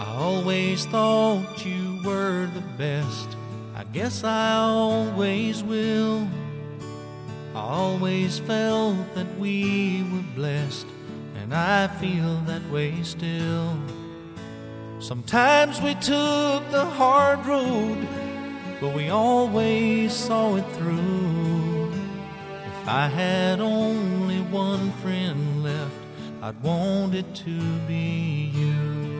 I always thought you were the best. I guess I always will. I always felt that we were blessed, and I feel that way still. Sometimes we took the hard road, but we always saw it through. If I had only one friend left, I'd want it to be you.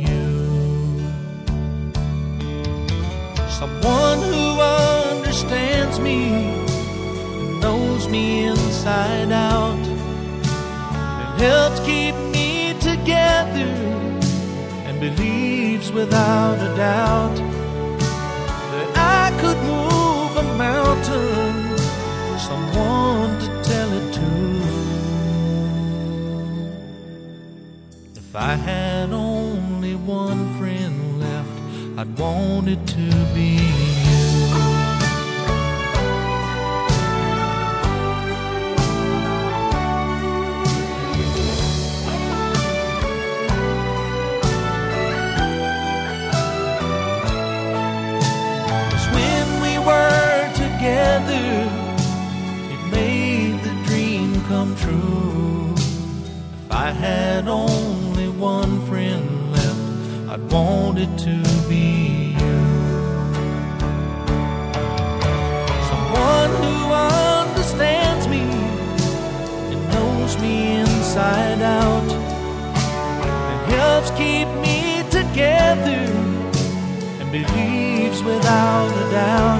Someone who understands me and knows me inside out and helps keep me together and believes without a doubt that I could move a mountain. Someone to tell it to. If I had only one friend I'd want it to be you. When we were together, it made the dream come true. If I had only one friend I'd want it to be you. Someone who understands me and knows me inside out and helps keep me together and believes without a doubt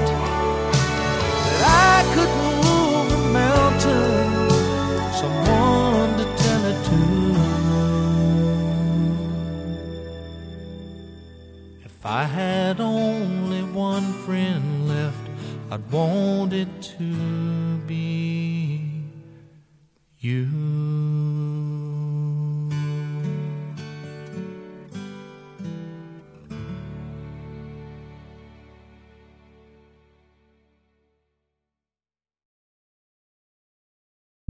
If I had only one friend left, I'd want it to be you.